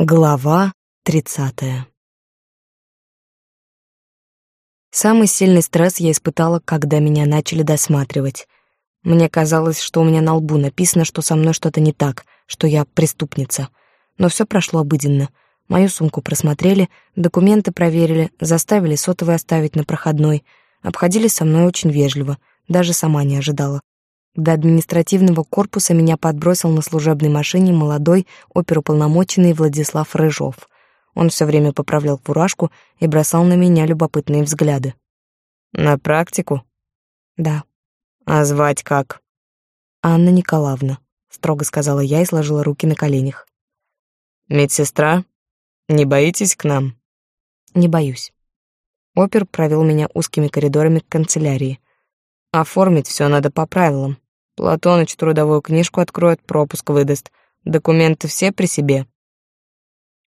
Глава тридцатая Самый сильный стресс я испытала, когда меня начали досматривать. Мне казалось, что у меня на лбу написано, что со мной что-то не так, что я преступница. Но все прошло обыденно. Мою сумку просмотрели, документы проверили, заставили сотовый оставить на проходной. Обходились со мной очень вежливо, даже сама не ожидала. До административного корпуса меня подбросил на служебной машине молодой оперуполномоченный Владислав Рыжов. Он все время поправлял фуражку и бросал на меня любопытные взгляды. «На практику?» «Да». «А звать как?» «Анна Николаевна», — строго сказала я и сложила руки на коленях. «Медсестра? Не боитесь к нам?» «Не боюсь». Опер провел меня узкими коридорами к канцелярии. «Оформить все надо по правилам. Платоныч трудовую книжку откроет, пропуск выдаст. Документы все при себе.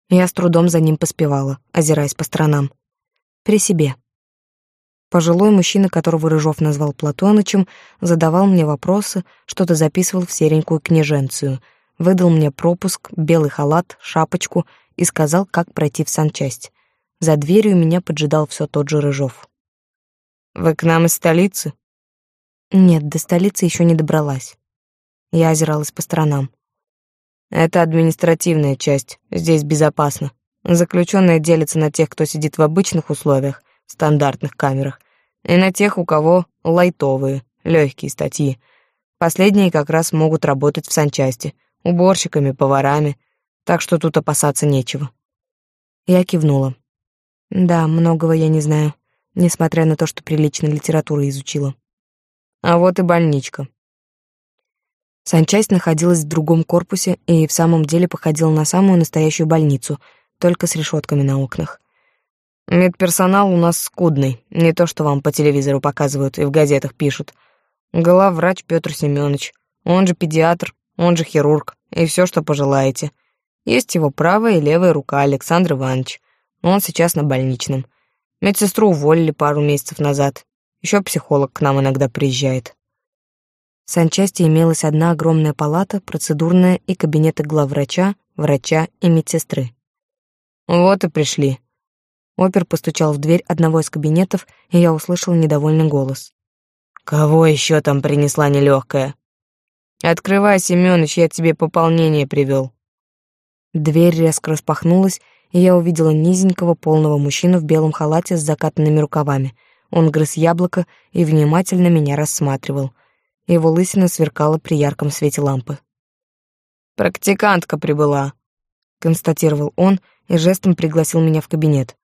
Я с трудом за ним поспевала, озираясь по сторонам. При себе. Пожилой мужчина, которого Рыжов назвал Платонычем, задавал мне вопросы, что-то записывал в серенькую книженцию, выдал мне пропуск, белый халат, шапочку и сказал, как пройти в санчасть. За дверью меня поджидал все тот же Рыжов. «Вы к нам из столицы?» Нет, до столицы еще не добралась. Я озиралась по сторонам. Это административная часть, здесь безопасно. Заключенные делятся на тех, кто сидит в обычных условиях, стандартных камерах, и на тех, у кого лайтовые, легкие статьи. Последние как раз могут работать в санчасти, уборщиками, поварами, так что тут опасаться нечего. Я кивнула. Да, многого я не знаю, несмотря на то, что прилично литературу изучила. А вот и больничка. Санчасть находилась в другом корпусе и в самом деле походила на самую настоящую больницу, только с решетками на окнах. Медперсонал у нас скудный, не то что вам по телевизору показывают и в газетах пишут. Главврач Петр Семенович, он же педиатр, он же хирург, и все, что пожелаете. Есть его правая и левая рука Александр Иванович. Он сейчас на больничном. Медсестру уволили пару месяцев назад. Еще психолог к нам иногда приезжает. В санчасти имелась одна огромная палата, процедурная и кабинеты главврача, врача и медсестры. Вот и пришли. Опер постучал в дверь одного из кабинетов, и я услышал недовольный голос. «Кого еще там принесла нелегкая?» «Открывай, Семёныч, я тебе пополнение привел». Дверь резко распахнулась, и я увидела низенького полного мужчину в белом халате с закатанными рукавами — он грыз яблоко и внимательно меня рассматривал. Его лысина сверкала при ярком свете лампы. «Практикантка прибыла», — констатировал он и жестом пригласил меня в кабинет.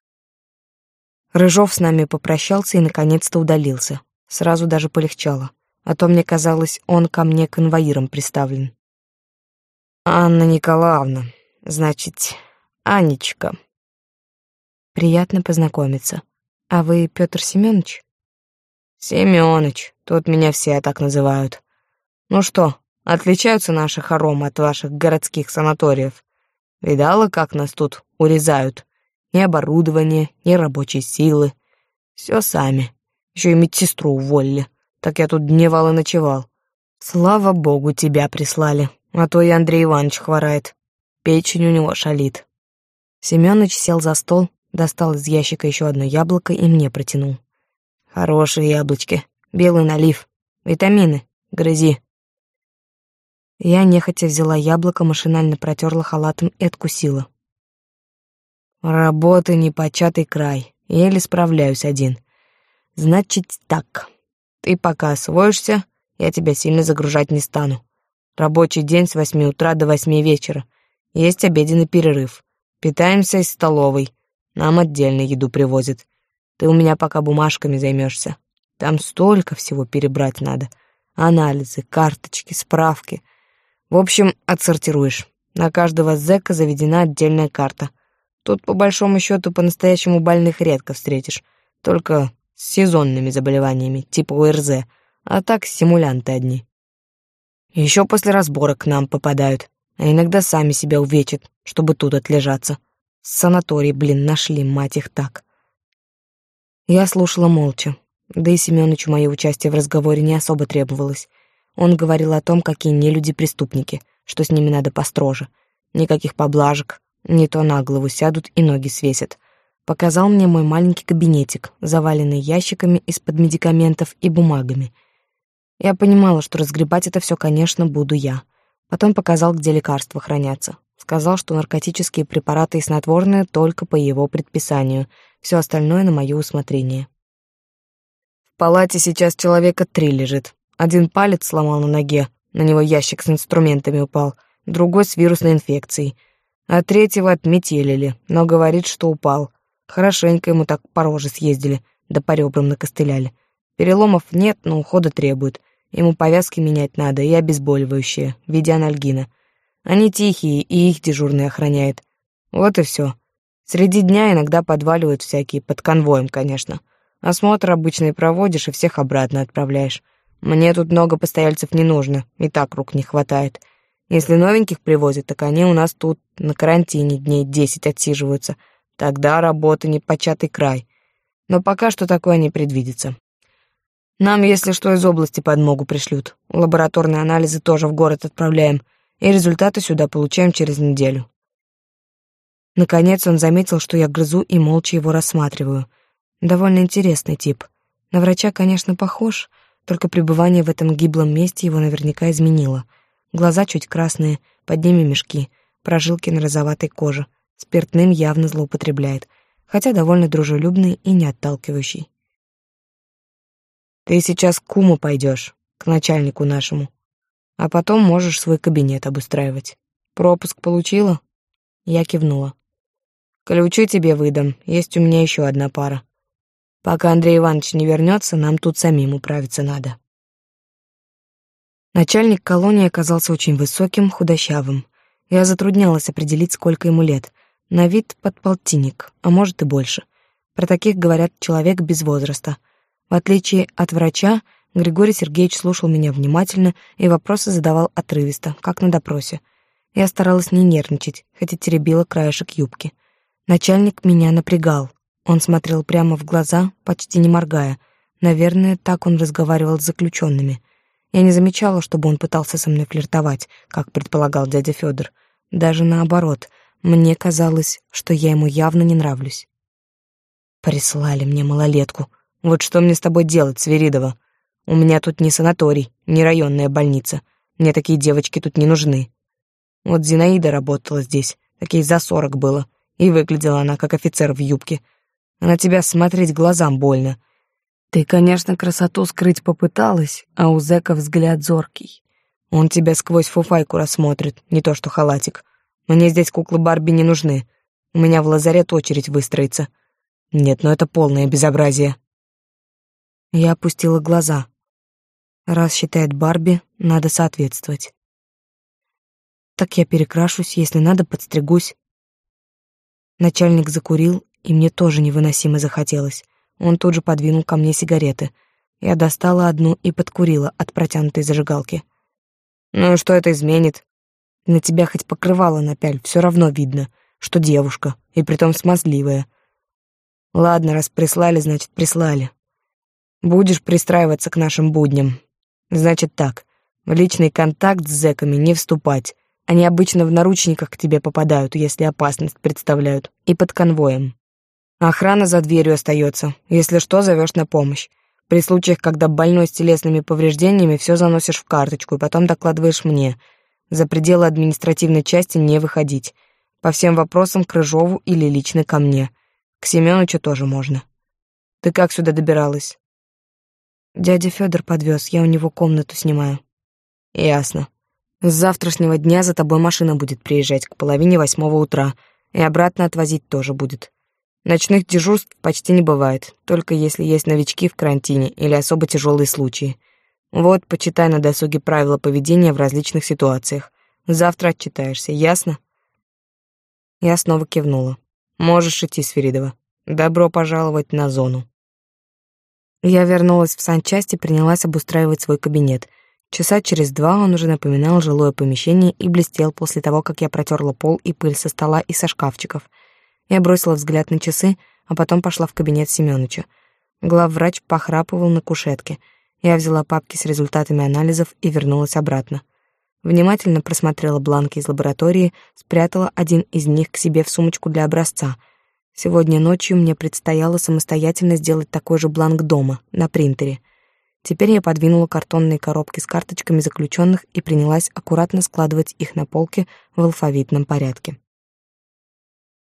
Рыжов с нами попрощался и наконец-то удалился. Сразу даже полегчало, а то мне казалось, он ко мне конвоиром приставлен. «Анна Николаевна, значит, Анечка». «Приятно познакомиться», а вы Петр Семенович? Семенович, тут меня все так называют. Ну что, отличаются наши хоромы от ваших городских санаториев? Видала, как нас тут урезают? Ни оборудования, ни рабочей силы. Все сами. Еще и медсестру уволили. Так я тут дневал и ночевал. Слава богу, тебя прислали. А то и Андрей Иванович хворает. Печень у него шалит. Семёныч сел за стол, достал из ящика еще одно яблоко и мне протянул. «Хорошие яблочки, белый налив, витамины, грызи». Я нехотя взяла яблоко, машинально протерла халатом и откусила. «Работы непочатый край, еле справляюсь один. Значит так, ты пока освоишься, я тебя сильно загружать не стану. Рабочий день с восьми утра до восьми вечера. Есть обеденный перерыв. Питаемся из столовой. Нам отдельно еду привозят. Ты у меня пока бумажками займешься. Там столько всего перебрать надо. Анализы, карточки, справки. В общем, отсортируешь. На каждого зэка заведена отдельная карта. Тут, по большому счету, по-настоящему больных редко встретишь. Только с сезонными заболеваниями, типа ОРЗ. А так симулянты одни. Еще после разборок к нам попадают. А иногда сами себя увечат, чтобы тут отлежаться. Санаторий, блин, нашли, мать их так. Я слушала молча. Да и Семёнычу мое участие в разговоре не особо требовалось. Он говорил о том, какие нелюди преступники, что с ними надо построже. Никаких поблажек, Не то на голову сядут и ноги свесят. Показал мне мой маленький кабинетик, заваленный ящиками из-под медикаментов и бумагами. Я понимала, что разгребать это все, конечно, буду я. Потом показал, где лекарства хранятся. Сказал, что наркотические препараты и снотворные только по его предписанию, все остальное на мое усмотрение. В палате сейчас человека три лежит. Один палец сломал на ноге, на него ящик с инструментами упал, другой с вирусной инфекцией, а третьего отметелили, но говорит, что упал. Хорошенько ему так по роже съездили, да по ребрам накостыляли. Переломов нет, но ухода требует. Ему повязки менять надо и обезболивающие, в виде анальгина. Они тихие, и их дежурный охраняет. Вот и все. Среди дня иногда подваливают всякие, под конвоем, конечно. Осмотр обычный проводишь и всех обратно отправляешь. Мне тут много постояльцев не нужно, и так рук не хватает. Если новеньких привозят, так они у нас тут на карантине дней десять отсиживаются. Тогда работа не початый край. Но пока что такое не предвидится. Нам, если что, из области подмогу пришлют. Лабораторные анализы тоже в город отправляем, и результаты сюда получаем через неделю. Наконец он заметил, что я грызу и молча его рассматриваю. Довольно интересный тип. На врача, конечно, похож, только пребывание в этом гиблом месте его наверняка изменило. Глаза чуть красные, под ними мешки, прожилки на розоватой коже. Спиртным явно злоупотребляет, хотя довольно дружелюбный и не отталкивающий. Ты сейчас к куму пойдешь, к начальнику нашему. А потом можешь свой кабинет обустраивать. Пропуск получила? Я кивнула. Ключи тебе выдам, есть у меня еще одна пара. Пока Андрей Иванович не вернется, нам тут самим управиться надо. Начальник колонии оказался очень высоким, худощавым. Я затруднялась определить, сколько ему лет. На вид подполтинник, а может и больше. Про таких говорят человек без возраста — в отличие от врача, Григорий Сергеевич слушал меня внимательно и вопросы задавал отрывисто, как на допросе. Я старалась не нервничать, хотя теребила краешек юбки. Начальник меня напрягал. Он смотрел прямо в глаза, почти не моргая. Наверное, так он разговаривал с заключенными. Я не замечала, чтобы он пытался со мной флиртовать, как предполагал дядя Федор. Даже наоборот, мне казалось, что я ему явно не нравлюсь. Прислали мне малолетку, вот что мне с тобой делать, Свиридова? У меня тут не санаторий, не районная больница. Мне такие девочки тут не нужны. Вот Зинаида работала здесь, такие за сорок было, и выглядела она как офицер в юбке. А на тебя смотреть глазам больно. Ты, конечно, красоту скрыть попыталась, а у зэка взгляд зоркий. Он тебя сквозь фуфайку рассмотрит, не то что халатик. Мне здесь куклы Барби не нужны. У меня в лазарет очередь выстроится. Нет, ну это полное безобразие. Я опустила глаза. Раз считает Барби, надо соответствовать. Так я перекрашусь, если надо, подстригусь. Начальник закурил, и мне тоже невыносимо захотелось. Он тут же подвинул ко мне сигареты. Я достала одну и подкурила от протянутой зажигалки. «Ну что это изменит?» «На тебя хоть покрывало напяль, все равно видно, что девушка, и притом смазливая. Ладно, раз прислали, значит, прислали. Будешь пристраиваться к нашим будням. Значит так, в личный контакт с зэками не вступать. Они обычно в наручниках к тебе попадают, если опасность представляют, и под конвоем. Охрана за дверью остается. Если что, зовешь на помощь. При случаях, когда больной с телесными повреждениями, все заносишь в карточку и потом докладываешь мне. За пределы административной части не выходить. По всем вопросам к Рыжову или лично ко мне. К Семёнычу тоже можно. Ты как сюда добиралась? Дядя Федор подвез, я у него комнату снимаю. Ясно. С завтрашнего дня за тобой машина будет приезжать к половине восьмого утра, и обратно отвозить тоже будет. Ночных дежурств почти не бывает, только если есть новички в карантине или особо тяжелые случаи. Вот, почитай на досуге правила поведения в различных ситуациях. Завтра отчитаешься, ясно? Я снова кивнула. Можешь идти, Сверидова. Добро пожаловать на зону. Я вернулась в санчасть и принялась обустраивать свой кабинет. Часа через два он уже напоминал жилое помещение и блестел после того, как я протерла пол и пыль со стола и со шкафчиков. Я бросила взгляд на часы, а потом пошла в кабинет Семёныча. Главврач похрапывал на кушетке. Я взяла папки с результатами анализов и вернулась обратно. Внимательно просмотрела бланки из лаборатории, спрятала один из них к себе в сумочку для образца. Сегодня ночью мне предстояло самостоятельно сделать такой же бланк дома, на принтере. Теперь я подвинула картонные коробки с карточками заключенных и принялась аккуратно складывать их на полке в алфавитном порядке.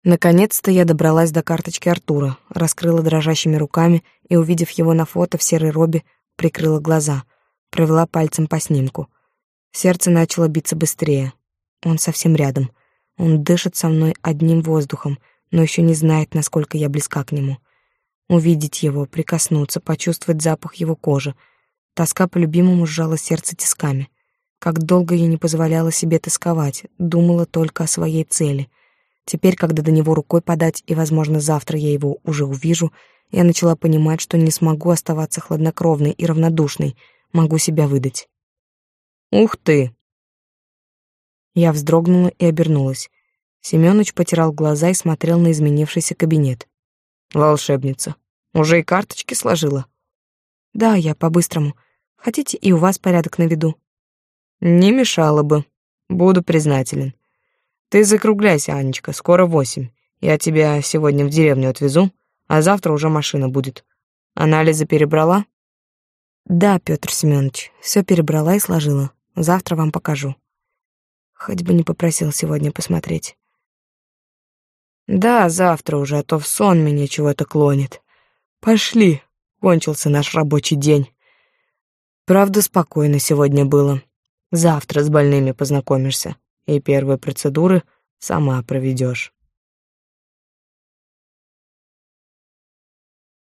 Наконец-то я добралась до карточки Артура, раскрыла дрожащими руками и, увидев его на фото в серой робе, прикрыла глаза, провела пальцем по снимку. Сердце начало биться быстрее. Он совсем рядом. Он дышит со мной одним воздухом, но еще не знает, насколько я близка к нему. Увидеть его, прикоснуться, почувствовать запах его кожи. Тоска по любимому сжала сердце тисками. Как долго я не позволяла себе тосковать, думала только о своей цели — Теперь, когда до него рукой подать, и, возможно, завтра я его уже увижу, я начала понимать, что не смогу оставаться хладнокровной и равнодушной, могу себя выдать. «Ух ты!» Я вздрогнула и обернулась. Семёныч потирал глаза и смотрел на изменившийся кабинет. «Волшебница, уже и карточки сложила?» «Да, я по-быстрому. Хотите, и у вас порядок наведу?» «Не мешало бы. Буду признателен. Ты закругляйся, Анечка, скоро восемь. Я тебя сегодня в деревню отвезу, а завтра уже машина будет. Анализы перебрала? Да, Петр Семенович, все перебрала и сложила. Завтра вам покажу. Хоть бы не попросил сегодня посмотреть. Да, завтра уже, а то в сон меня чего-то клонит. Пошли, кончился наш рабочий день. Правда, спокойно сегодня было. Завтра с больными познакомишься и первые процедуры сама проведешь.